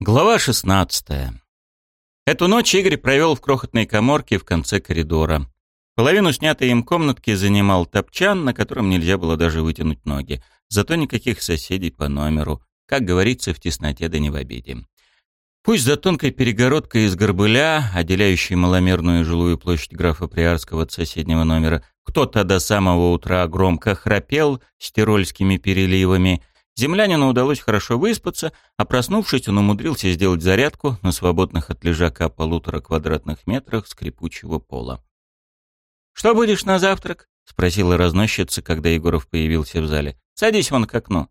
Глава 16. Эту ночь Игорь провел в крохотной коморке в конце коридора. Половину снятой им комнатки занимал топчан, на котором нельзя было даже вытянуть ноги. Зато никаких соседей по номеру. Как говорится, в тесноте да не в обиде. Пусть за тонкой перегородкой из горбыля, отделяющей маломерную жилую площадь графа Приарского от соседнего номера, кто-то до самого утра громко храпел с тирольскими переливами — Землянину удалось хорошо выспаться, а проснувшись, он умудрился сделать зарядку на свободных от лежака полутора квадратных метрах скрипучего пола. «Что будешь на завтрак?» — спросила разносчица, когда Егоров появился в зале. «Садись вон к окну».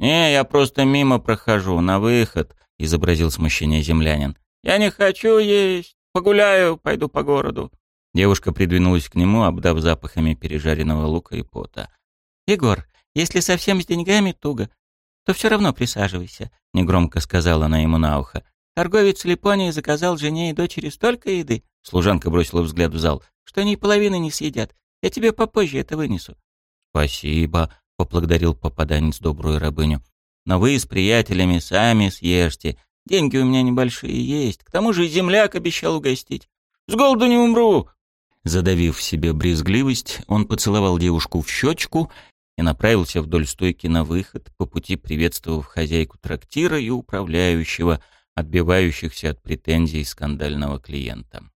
«Не, я просто мимо прохожу, на выход», — изобразил смущение землянин. «Я не хочу есть. Погуляю, пойду по городу». Девушка придвинулась к нему, обдав запахами пережаренного лука и пота. «Егор, если совсем с деньгами туго, то все равно присаживайся», — негромко сказала она ему на ухо. «Торговец Липонии заказал жене и дочери столько еды», — служанка бросила взгляд в зал, «что они половины не съедят. Я тебе попозже это вынесу». «Спасибо», — поблагодарил попаданец добрую рабыню. «Но вы с приятелями сами съешьте. Деньги у меня небольшие есть. К тому же земляк обещал угостить. С голоду не умру». Задавив в себе брезгливость, он поцеловал девушку в щечку и направился вдоль стойки на выход, по пути приветствовав хозяйку трактира и управляющего, отбивающихся от претензий скандального клиента.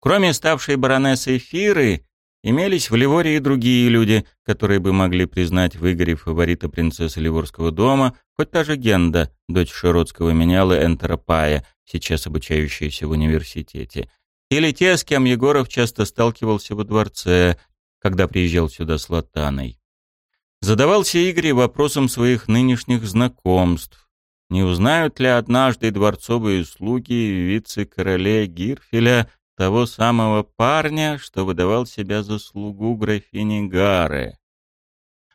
Кроме ставшей баронессой Фиры, имелись в Ливоре и другие люди, которые бы могли признать в Игоре фаворита принцессы Ливорского дома, хоть та же Генда, дочь широтского меняла Энтера Пая, сейчас обучающаяся в университете, или те, с кем Егоров часто сталкивался во дворце, когда приезжал сюда с Латаной. Задавался Игорь вопросом своих нынешних знакомств. Не узнают ли однажды дворцовые слуги вице-короле Гирфеля того самого парня, что выдавал себя за слугу графини Гары?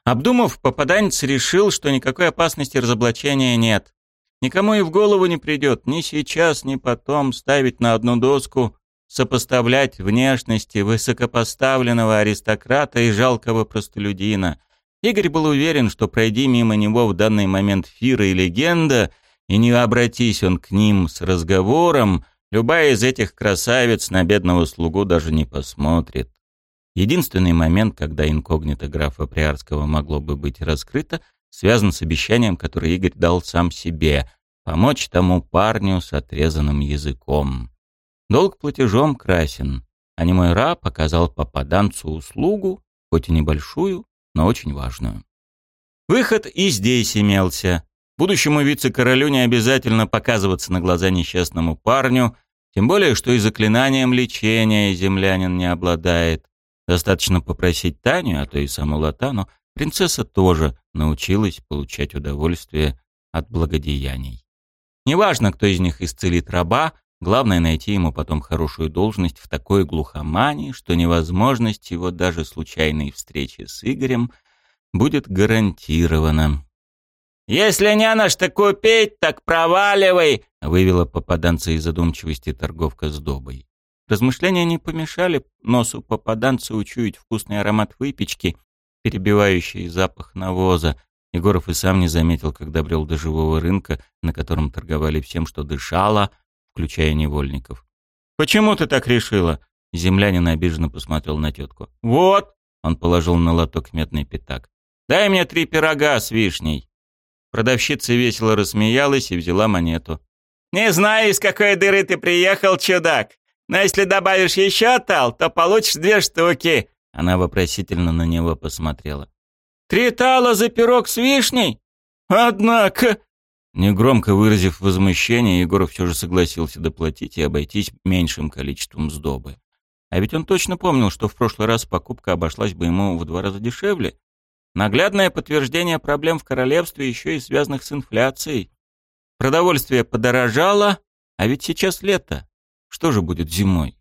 Обдумав, попаданец решил, что никакой опасности разоблачения нет. Никому и в голову не придет ни сейчас, ни потом ставить на одну доску, сопоставлять внешности высокопоставленного аристократа и жалкого простолюдина — Игорь был уверен, что пройди мимо него в данный момент Фира и Легенда, и не обратись он к ним с разговором, любая из этих красавиц на бедного слугу даже не посмотрит. Единственный момент, когда инкогнито графа Приарского могло бы быть раскрыто, связан с обещанием, которое Игорь дал сам себе — помочь тому парню с отрезанным языком. Долг платежом красен, а не мой раб показал попаданцу услугу, хоть и небольшую, но очень важную. Выход и здесь имелся. Будущему вице-королю не обязательно показываться на глаза несчастному парню, тем более, что и заклинанием лечения землянин не обладает. Достаточно попросить Таню, а то и саму Латану, принцесса тоже научилась получать удовольствие от благодеяний. Неважно, кто из них исцелит раба, главное найти ему потом хорошую должность в такой глухомании, что невозможность его даже случайной встречи с Игорем будет гарантирована. «Если не на что купить, так проваливай!» — вывела попаданца из задумчивости торговка с добой. Размышления не помешали носу попаданца учуять вкусный аромат выпечки, перебивающий запах навоза. Егоров и сам не заметил, когда брел до живого рынка, на котором торговали всем, что дышало, включая невольников. «Почему ты так решила?» Землянин обиженно посмотрел на тетку. «Вот!» — он положил на лоток медный пятак. «Дай мне три пирога с вишней». Продавщица весело рассмеялась и взяла монету. «Не знаю, из какой дыры ты приехал, чудак, но если добавишь еще тал, то получишь две штуки». Она вопросительно на него посмотрела. «Три тала за пирог с вишней? Однако...» Негромко выразив возмущение, Егоров все же согласился доплатить и обойтись меньшим количеством сдобы. А ведь он точно помнил, что в прошлый раз покупка обошлась бы ему в два раза дешевле. Наглядное подтверждение проблем в королевстве, еще и связанных с инфляцией. Продовольствие подорожало, а ведь сейчас лето. Что же будет зимой?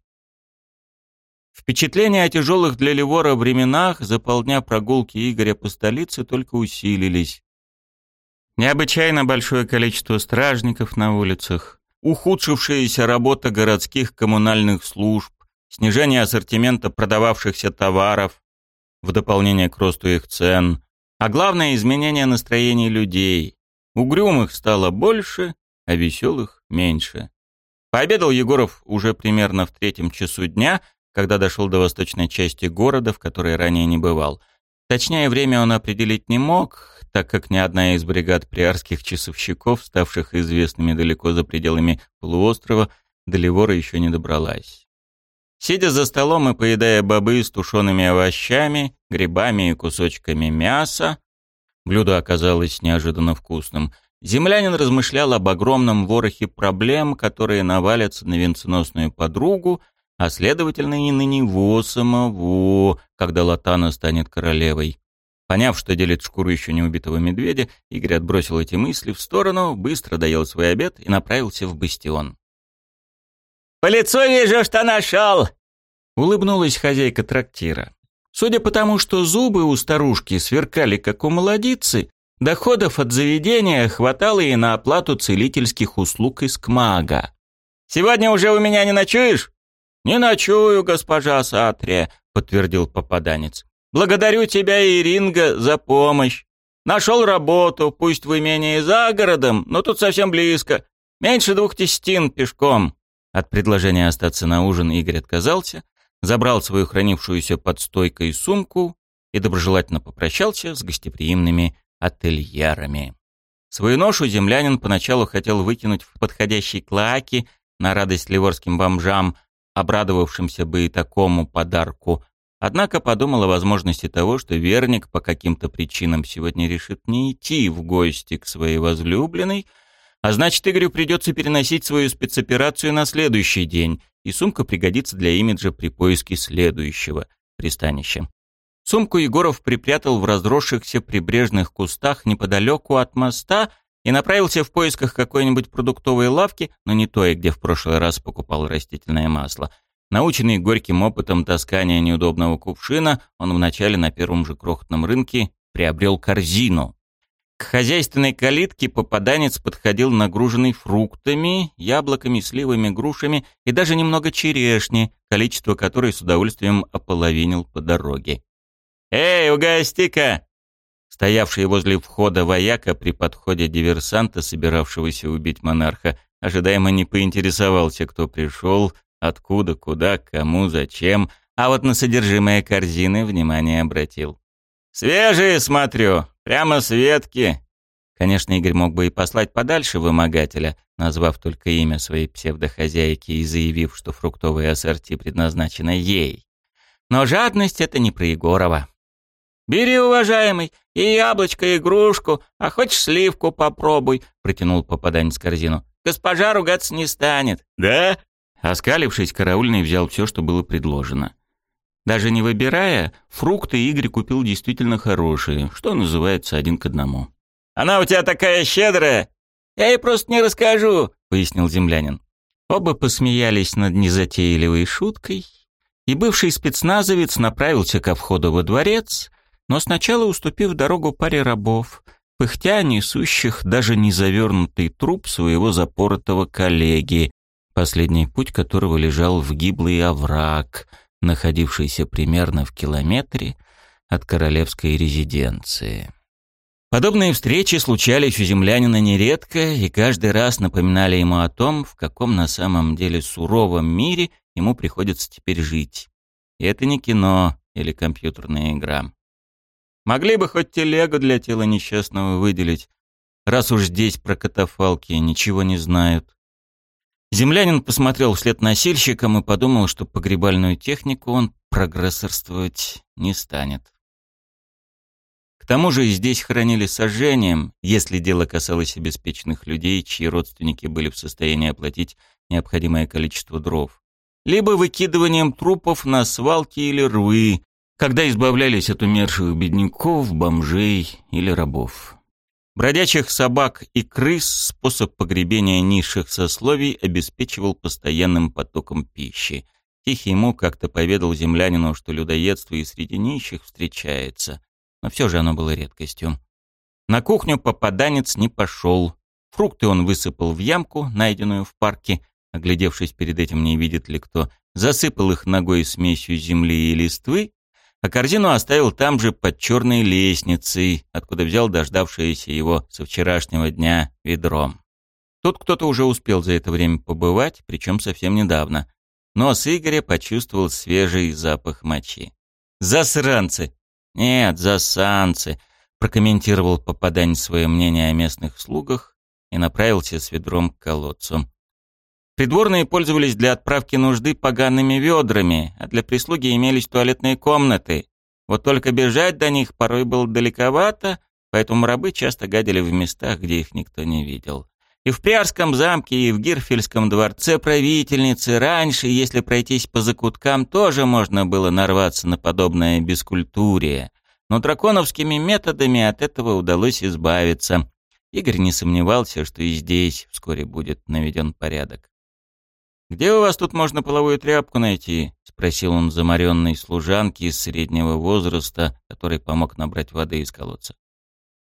Впечатления о тяжелых для Ливора временах за полдня прогулки Игоря по столице только усилились. Необычайно большое количество стражников на улицах, ухудшившаяся работа городских коммунальных служб, снижение ассортимента продававшихся товаров в дополнение к росту их цен, а главное изменение настроений людей. Угрюмых стало больше, а веселых меньше. Пообедал Егоров уже примерно в третьем часу дня, когда дошел до восточной части города, в которой ранее не бывал. Точнее время он определить не мог, так как ни одна из бригад приарских часовщиков, ставших известными далеко за пределами полуострова, до Ливора еще не добралась. Сидя за столом и поедая бобы с тушеными овощами, грибами и кусочками мяса, блюдо оказалось неожиданно вкусным, землянин размышлял об огромном ворохе проблем, которые навалятся на венценосную подругу, а следовательно и на него самого, когда Латана станет королевой. Поняв, что делит шкуру еще не убитого медведя, Игорь отбросил эти мысли в сторону, быстро доел свой обед и направился в бастион. «По лицу вижу, что нашел!» — улыбнулась хозяйка трактира. Судя по тому, что зубы у старушки сверкали, как у молодицы, доходов от заведения хватало и на оплату целительских услуг из КМАГа. «Сегодня уже у меня не ночуешь?» «Не ночую, госпожа Сатрия», — подтвердил попаданец. «Благодарю тебя, Иринга, за помощь. Нашел работу, пусть в имении за городом, но тут совсем близко. Меньше двух тестин пешком». От предложения остаться на ужин Игорь отказался, забрал свою хранившуюся под стойкой сумку и доброжелательно попрощался с гостеприимными ательерами. Свою ношу землянин поначалу хотел выкинуть в подходящей клоаки на радость ливорским бомжам, обрадовавшимся бы и такому подарку, однако подумал о возможности того, что Верник по каким-то причинам сегодня решит не идти в гости к своей возлюбленной, а значит, Игорю придется переносить свою спецоперацию на следующий день, и сумка пригодится для имиджа при поиске следующего пристанища. Сумку Егоров припрятал в разросшихся прибрежных кустах неподалеку от моста и направился в поисках какой-нибудь продуктовой лавки, но не той, где в прошлый раз покупал растительное масло. Наученный горьким опытом таскания неудобного кувшина, он вначале на первом же крохотном рынке приобрел корзину, к хозяйственной калитке попаданец подходил нагруженный фруктами, яблоками, сливами, грушами и даже немного черешни, количество которой с удовольствием ополовинил по дороге. «Эй, угости-ка!» Стоявший возле входа вояка при подходе диверсанта, собиравшегося убить монарха, ожидаемо не поинтересовался, кто пришел, откуда, куда, кому, зачем, а вот на содержимое корзины внимание обратил. «Свежие, смотрю, прямо с ветки». Конечно, Игорь мог бы и послать подальше вымогателя, назвав только имя своей псевдохозяйки и заявив, что фруктовые ассорти предназначено ей. Но жадность — это не про Егорова. «Бери, уважаемый, и яблочко, и игрушку, а хочешь сливку попробуй», — протянул попаданец корзину. «Госпожа ругаться не станет». «Да?» Оскалившись, караульный взял все, что было предложено. Даже не выбирая, фрукты Игорь купил действительно хорошие, что называется один к одному. «Она у тебя такая щедрая! Я ей просто не расскажу», — пояснил землянин. Оба посмеялись над незатейливой шуткой, и бывший спецназовец направился ко входу во дворец, но сначала уступив дорогу паре рабов, пыхтя несущих даже не завернутый труп своего запоротого коллеги, последний путь которого лежал в гиблый овраг — находившийся примерно в километре от королевской резиденции. Подобные встречи случались у землянина нередко и каждый раз напоминали ему о том, в каком на самом деле суровом мире ему приходится теперь жить. И это не кино или компьютерная игра. Могли бы хоть телегу для тела несчастного выделить, раз уж здесь про катафалки ничего не знают. Землянин посмотрел вслед носильщикам и подумал, что погребальную технику он прогрессорствовать не станет. К тому же здесь хранили сожжением, если дело касалось обеспеченных людей, чьи родственники были в состоянии оплатить необходимое количество дров, либо выкидыванием трупов на свалки или рвы, когда избавлялись от умерших бедняков, бомжей или рабов. Бродячих собак и крыс способ погребения низших сословий обеспечивал постоянным потоком пищи. Тихий ему как-то поведал землянину, что людоедство и среди нищих встречается, но все же оно было редкостью. На кухню попаданец не пошел. Фрукты он высыпал в ямку, найденную в парке, оглядевшись перед этим, не видит ли кто, засыпал их ногой смесью земли и листвы а корзину оставил там же под черной лестницей, откуда взял дождавшееся его со вчерашнего дня ведром. Тут кто-то уже успел за это время побывать, причем совсем недавно. Нос Игоря почувствовал свежий запах мочи. «Засранцы!» «Нет, засанцы!» — прокомментировал попаданец свое мнение о местных слугах и направился с ведром к колодцу. Придворные пользовались для отправки нужды погаными ведрами, а для прислуги имелись туалетные комнаты. Вот только бежать до них порой было далековато, поэтому рабы часто гадили в местах, где их никто не видел. И в Приарском замке, и в Гирфельском дворце правительницы раньше, если пройтись по закуткам, тоже можно было нарваться на подобное бескультурие. Но драконовскими методами от этого удалось избавиться. Игорь не сомневался, что и здесь вскоре будет наведен порядок. «Где у вас тут можно половую тряпку найти?» — спросил он заморенной служанки из среднего возраста, который помог набрать воды из колодца.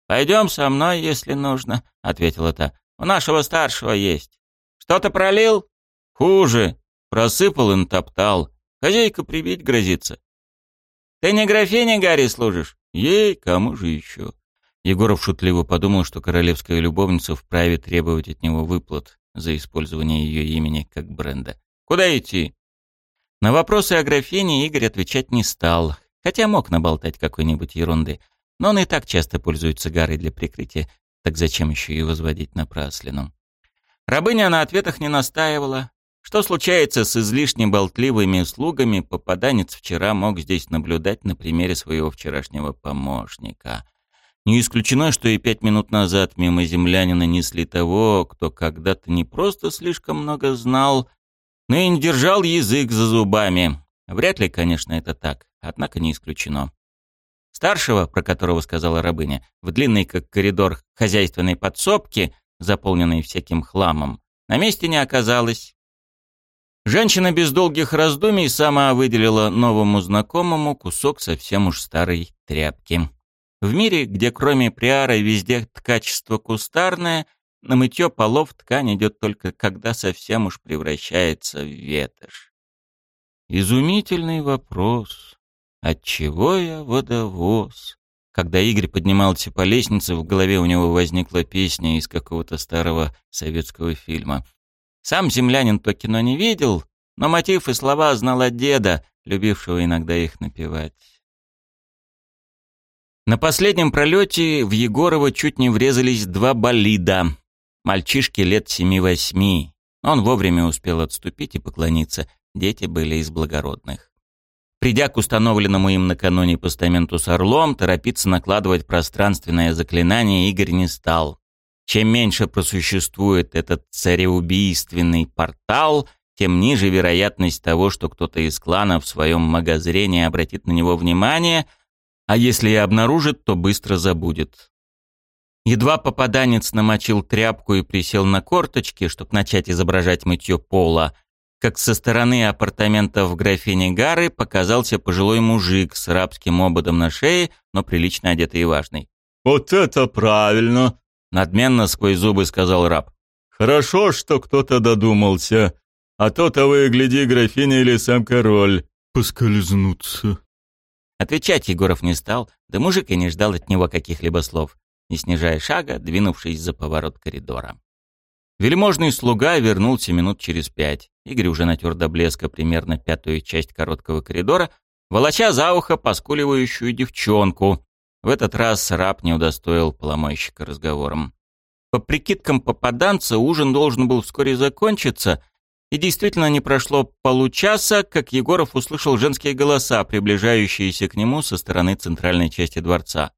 «Пойдем со мной, если нужно», — ответила та. «У нашего старшего есть. Что-то пролил?» «Хуже. Просыпал и натоптал. Хозяйка прибить грозится». «Ты не графине Гарри служишь?» «Ей, кому же еще?» Егоров шутливо подумал, что королевская любовница вправе требовать от него выплат за использование ее имени как бренда. «Куда идти?» На вопросы о графине Игорь отвечать не стал, хотя мог наболтать какой-нибудь ерунды. Но он и так часто пользуется гарой для прикрытия, так зачем еще и возводить напраслину? Рабыня на ответах не настаивала. Что случается с излишне болтливыми слугами, попаданец вчера мог здесь наблюдать на примере своего вчерашнего помощника. Не исключено, что и пять минут назад мимо землянина несли того, кто когда-то не просто слишком много знал, но и не держал язык за зубами. Вряд ли, конечно, это так, однако не исключено. Старшего, про которого сказала рабыня, в длинной, как коридор, хозяйственной подсобке, заполненной всяким хламом, на месте не оказалось. Женщина без долгих раздумий сама выделила новому знакомому кусок совсем уж старой тряпки. В мире, где кроме приара везде ткачество кустарное, на мытье полов ткань идет только когда совсем уж превращается в ветошь. Изумительный вопрос. Отчего я водовоз? Когда Игорь поднимался по лестнице, в голове у него возникла песня из какого-то старого советского фильма. Сам землянин то кино не видел, но мотив и слова знал от деда, любившего иногда их напевать. На последнем пролете в Егорова чуть не врезались два болида. Мальчишки лет семи-восьми. Он вовремя успел отступить и поклониться. Дети были из благородных. Придя к установленному им накануне постаменту с орлом, торопиться накладывать пространственное заклинание Игорь не стал. Чем меньше просуществует этот цареубийственный портал, тем ниже вероятность того, что кто-то из клана в своем магозрении обратит на него внимание — а если и обнаружит, то быстро забудет. Едва попаданец намочил тряпку и присел на корточки, чтобы начать изображать мытье пола, как со стороны апартаментов графини Гары показался пожилой мужик с рабским ободом на шее, но прилично одетый и важный. «Вот это правильно!» — надменно сквозь зубы сказал раб. «Хорошо, что кто-то додумался, а то того и гляди, графиня или сам король поскользнутся». Отвечать Егоров не стал, да мужик и не ждал от него каких-либо слов, не снижая шага, двинувшись за поворот коридора. Вельможный слуга вернулся минут через пять. Игорь уже натер до блеска примерно пятую часть короткого коридора, волоча за ухо поскуливающую девчонку. В этот раз раб не удостоил поломойщика разговором. По прикидкам попаданца, ужин должен был вскоре закончиться — и действительно не прошло получаса, как Егоров услышал женские голоса, приближающиеся к нему со стороны центральной части дворца.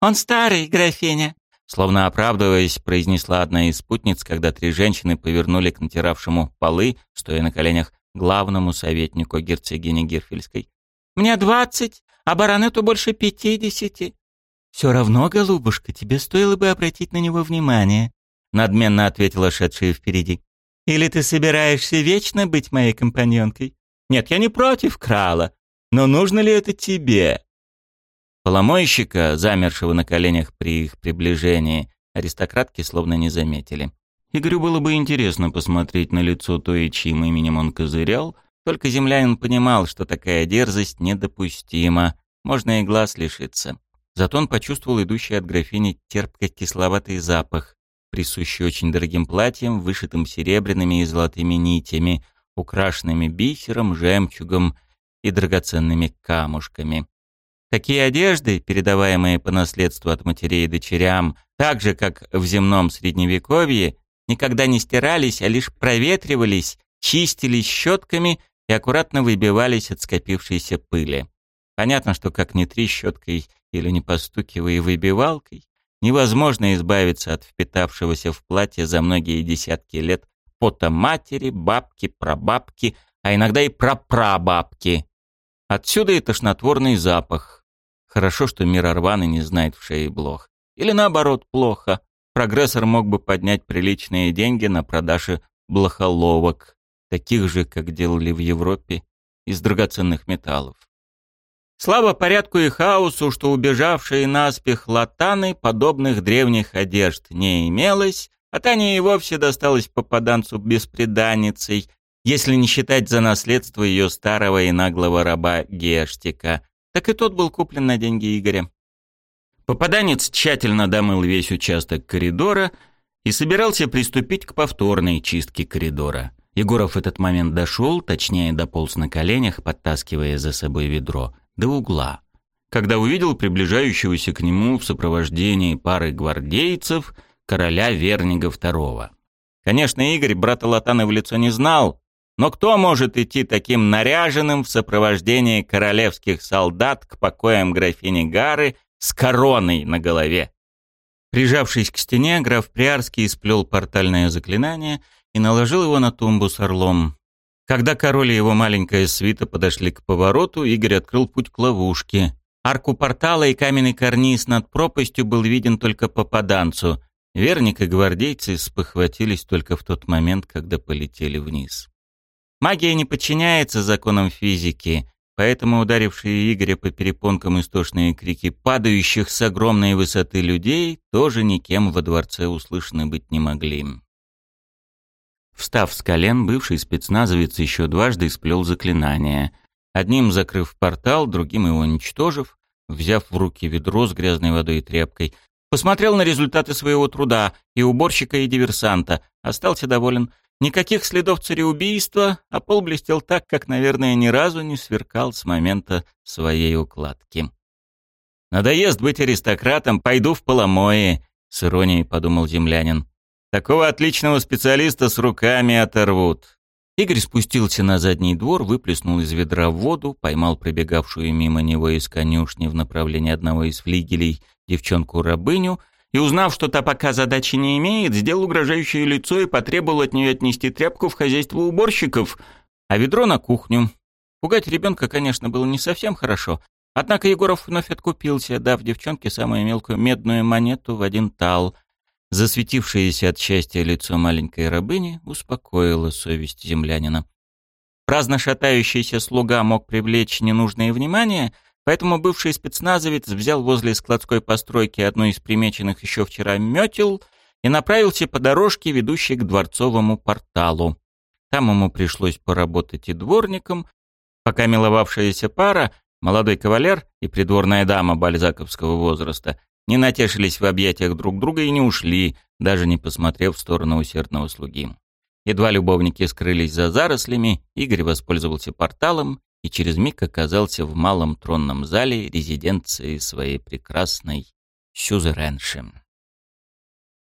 «Он старый, графиня», Словно оправдываясь, произнесла одна из спутниц, когда три женщины повернули к натиравшему полы, стоя на коленях, главному советнику герцогини Гирфельской. «Мне двадцать, а баронету больше пятидесяти». «Все равно, голубушка, тебе стоило бы обратить на него внимание», надменно ответила шедшая впереди. Или ты собираешься вечно быть моей компаньонкой? Нет, я не против крала, но нужно ли это тебе?» Поломойщика, замершего на коленях при их приближении, аристократки словно не заметили. Игорю было бы интересно посмотреть на лицо той, чьим именем он козырял, только землянин понимал, что такая дерзость недопустима, можно и глаз лишиться. Зато он почувствовал идущий от графини терпко-кисловатый запах, присущий очень дорогим платьям, вышитым серебряными и золотыми нитями, украшенными бисером, жемчугом и драгоценными камушками. Такие одежды, передаваемые по наследству от матерей и дочерям, так же, как в земном средневековье, никогда не стирались, а лишь проветривались, чистились щетками и аккуратно выбивались от скопившейся пыли. Понятно, что как ни три щеткой или не постукивая выбивалкой, невозможно избавиться от впитавшегося в платье за многие десятки лет пота матери, бабки, прабабки, а иногда и прапрабабки. Отсюда и тошнотворный запах. Хорошо, что мир Арваны не знает в шее блох. Или наоборот, плохо. Прогрессор мог бы поднять приличные деньги на продаже блохоловок, таких же, как делали в Европе, из драгоценных металлов. Слава порядку и хаосу, что убежавшие наспех латаны подобных древних одежд не имелось, а Тане и вовсе досталось попаданцу беспреданницей, если не считать за наследство ее старого и наглого раба Гештика, так и тот был куплен на деньги Игоря. Попаданец тщательно домыл весь участок коридора и собирался приступить к повторной чистке коридора. Егоров в этот момент дошел, точнее дополз на коленях, подтаскивая за собой ведро – до угла, когда увидел приближающегося к нему в сопровождении пары гвардейцев короля Вернига II. Конечно, Игорь брата Латана в лицо не знал, но кто может идти таким наряженным в сопровождении королевских солдат к покоям графини Гары с короной на голове? Прижавшись к стене, граф Приарский сплел портальное заклинание и наложил его на тумбу с орлом. Когда король и его маленькая свита подошли к повороту, Игорь открыл путь к ловушке. Арку портала и каменный карниз над пропастью был виден только попаданцу. Верник и гвардейцы спохватились только в тот момент, когда полетели вниз. Магия не подчиняется законам физики, поэтому ударившие Игоря по перепонкам истошные крики падающих с огромной высоты людей тоже никем во дворце услышаны быть не могли. Встав с колен, бывший спецназовец еще дважды сплел заклинание. Одним закрыв портал, другим его уничтожив, взяв в руки ведро с грязной водой и тряпкой, посмотрел на результаты своего труда и уборщика, и диверсанта, остался доволен. Никаких следов цареубийства, а пол блестел так, как, наверное, ни разу не сверкал с момента своей укладки. «Надоест быть аристократом, пойду в поломое», — с иронией подумал землянин. Такого отличного специалиста с руками оторвут. Игорь спустился на задний двор, выплеснул из ведра воду, поймал пробегавшую мимо него из конюшни в направлении одного из флигелей девчонку-рабыню и, узнав, что та пока задачи не имеет, сделал угрожающее лицо и потребовал от нее отнести тряпку в хозяйство уборщиков, а ведро на кухню. Пугать ребенка, конечно, было не совсем хорошо, однако Егоров вновь откупился, дав девчонке самую мелкую медную монету в один тал — Засветившееся от счастья лицо маленькой рабыни успокоило совесть землянина. Праздно шатающийся слуга мог привлечь ненужное внимание, поэтому бывший спецназовец взял возле складской постройки одну из примеченных еще вчера метел и направился по дорожке, ведущей к дворцовому порталу. Там ему пришлось поработать и дворником, пока миловавшаяся пара, молодой кавалер и придворная дама бальзаковского возраста, не натешились в объятиях друг друга и не ушли, даже не посмотрев в сторону усердного слуги. Едва любовники скрылись за зарослями, Игорь воспользовался порталом и через миг оказался в малом тронном зале резиденции своей прекрасной сюзеренши.